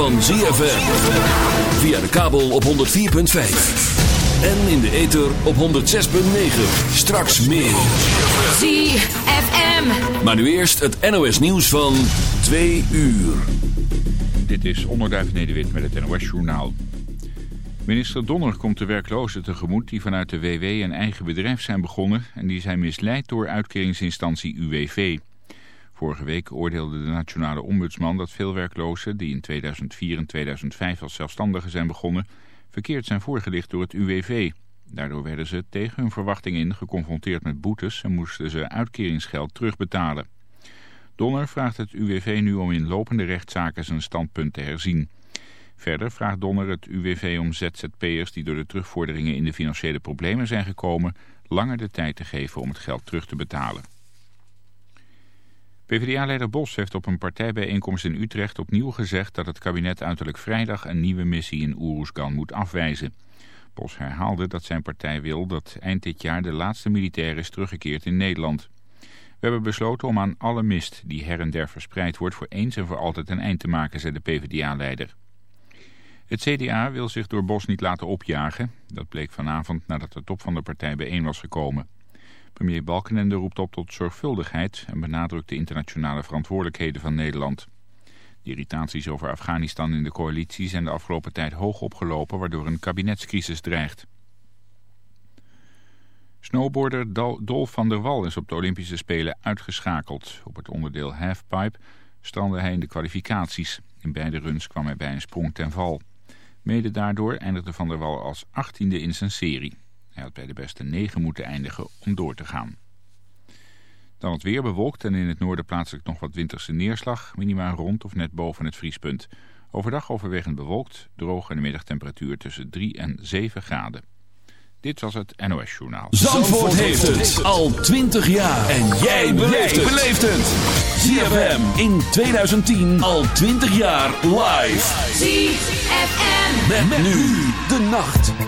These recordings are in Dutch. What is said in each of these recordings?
van ZFM. Via de kabel op 104.5. En in de ether op 106.9. Straks meer. ZFM. Maar nu eerst het NOS nieuws van 2 uur. Dit is Onderduif Nederwit met het NOS Journaal. Minister Donner komt de werklozen tegemoet die vanuit de WW een eigen bedrijf zijn begonnen... en die zijn misleid door uitkeringsinstantie UWV. Vorige week oordeelde de nationale ombudsman dat veel werklozen... die in 2004 en 2005 als zelfstandigen zijn begonnen... verkeerd zijn voorgelicht door het UWV. Daardoor werden ze tegen hun verwachting in geconfronteerd met boetes... en moesten ze uitkeringsgeld terugbetalen. Donner vraagt het UWV nu om in lopende rechtszaken zijn standpunt te herzien. Verder vraagt Donner het UWV om ZZP'ers die door de terugvorderingen in de financiële problemen zijn gekomen... langer de tijd te geven om het geld terug te betalen. PvdA-leider Bos heeft op een partijbijeenkomst in Utrecht opnieuw gezegd dat het kabinet uiterlijk vrijdag een nieuwe missie in Oeroesgan moet afwijzen. Bos herhaalde dat zijn partij wil dat eind dit jaar de laatste militair is teruggekeerd in Nederland. We hebben besloten om aan alle mist die her en der verspreid wordt voor eens en voor altijd een eind te maken, zei de PvdA-leider. Het CDA wil zich door Bos niet laten opjagen. Dat bleek vanavond nadat de top van de partij bijeen was gekomen. Premier Balkenende roept op tot zorgvuldigheid en benadrukt de internationale verantwoordelijkheden van Nederland. De irritaties over Afghanistan in de coalitie zijn de afgelopen tijd hoog opgelopen waardoor een kabinetscrisis dreigt. Snowboarder Dolf van der Wal is op de Olympische Spelen uitgeschakeld. Op het onderdeel halfpipe strandde hij in de kwalificaties. In beide runs kwam hij bij een sprong ten val. Mede daardoor eindigde van der Wal als achttiende in zijn serie. Hij had bij de beste negen moeten eindigen om door te gaan. Dan het weer bewolkt en in het noorden plaatselijk nog wat winterse neerslag. Minima rond of net boven het vriespunt. Overdag overwegend bewolkt, droog en de middagtemperatuur tussen 3 en 7 graden. Dit was het NOS Journaal. Zandvoort, heeft het al 20 jaar. En jij beleeft het. ZFM in 2010 al 20 jaar live. ZFM. Met, nu de nacht.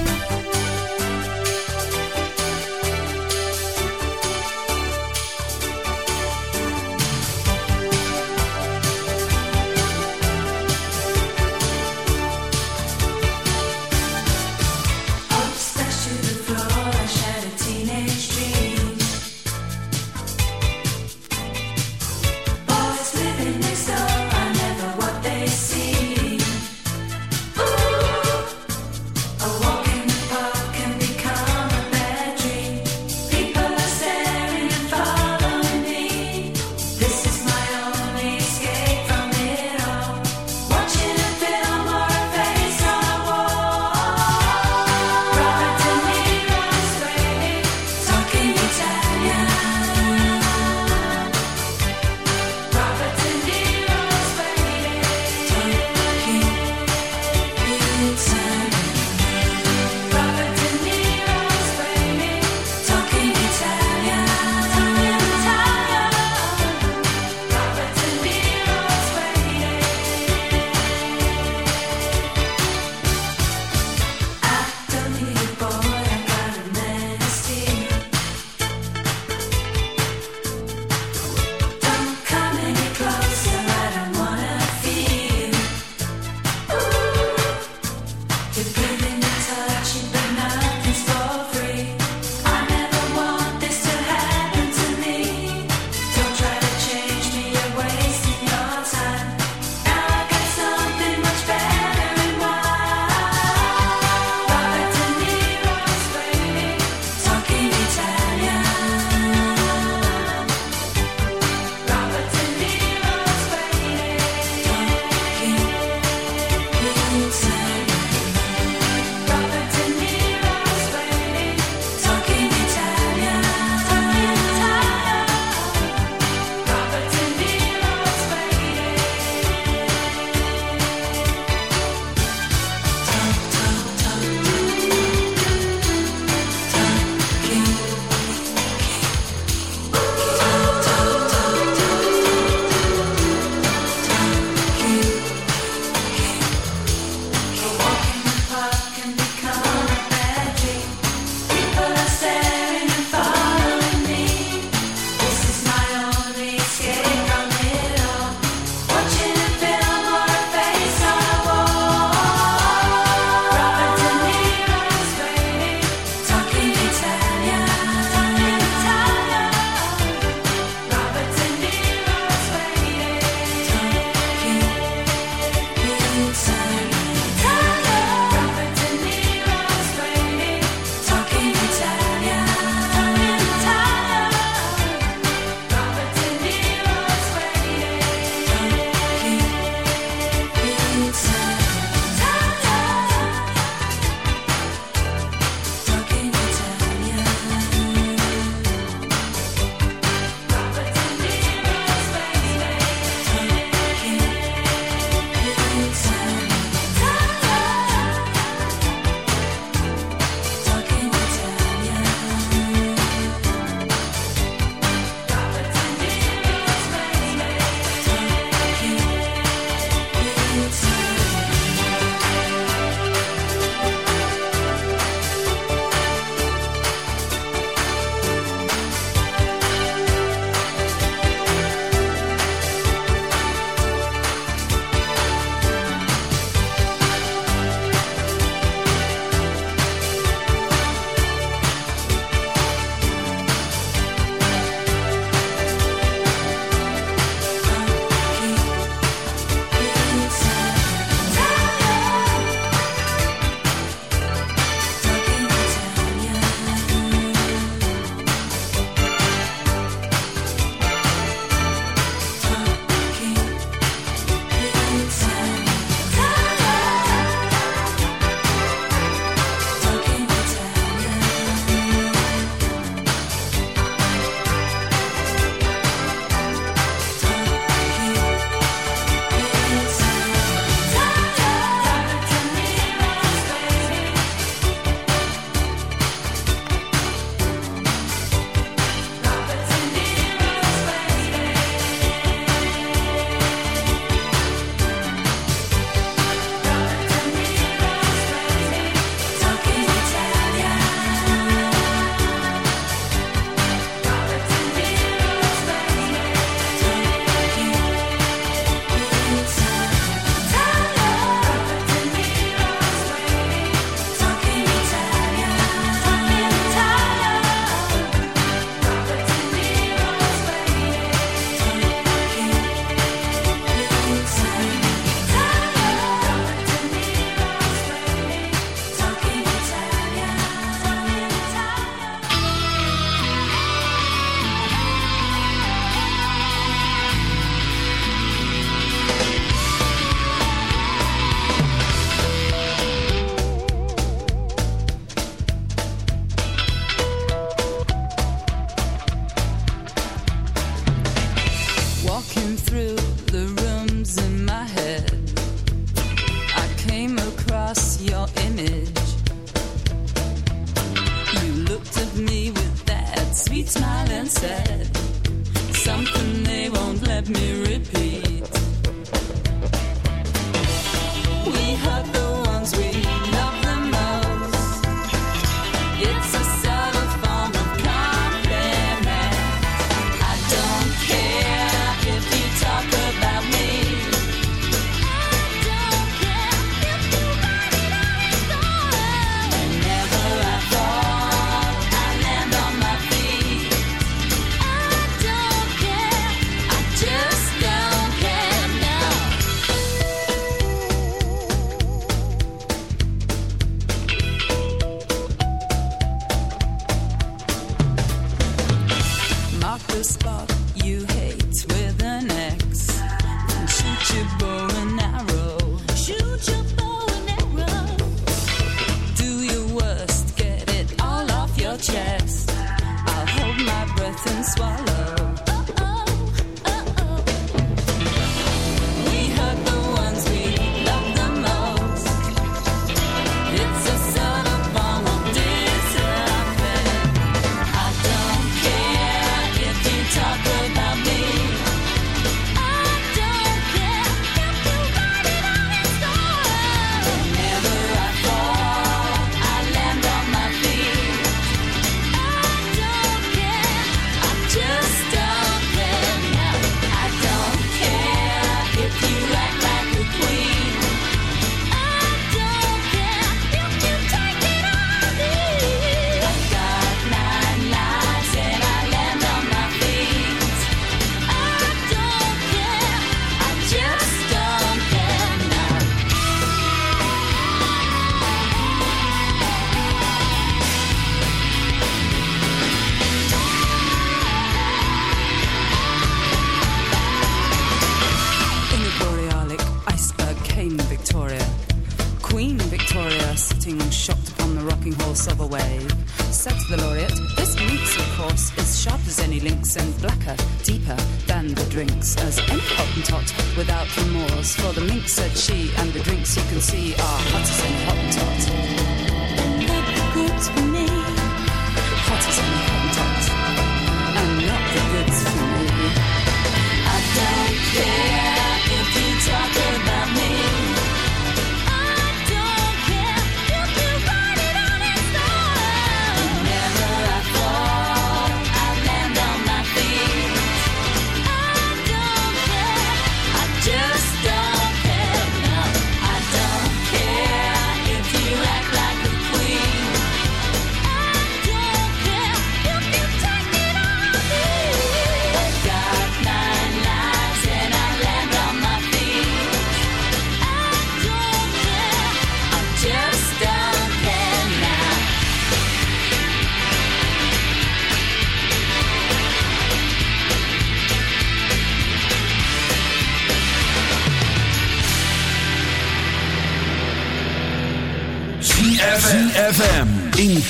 your image. You looked at me with that sweet smile and said, Something they won't let me repeat.